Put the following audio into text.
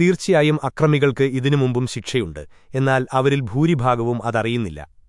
തീർച്ചയായും അക്രമികൾക്ക് ഇതിനു മുമ്പും ശിക്ഷയുണ്ട് എന്നാൽ അവരിൽ ഭൂരിഭാഗവും അതറിയുന്നില്ല.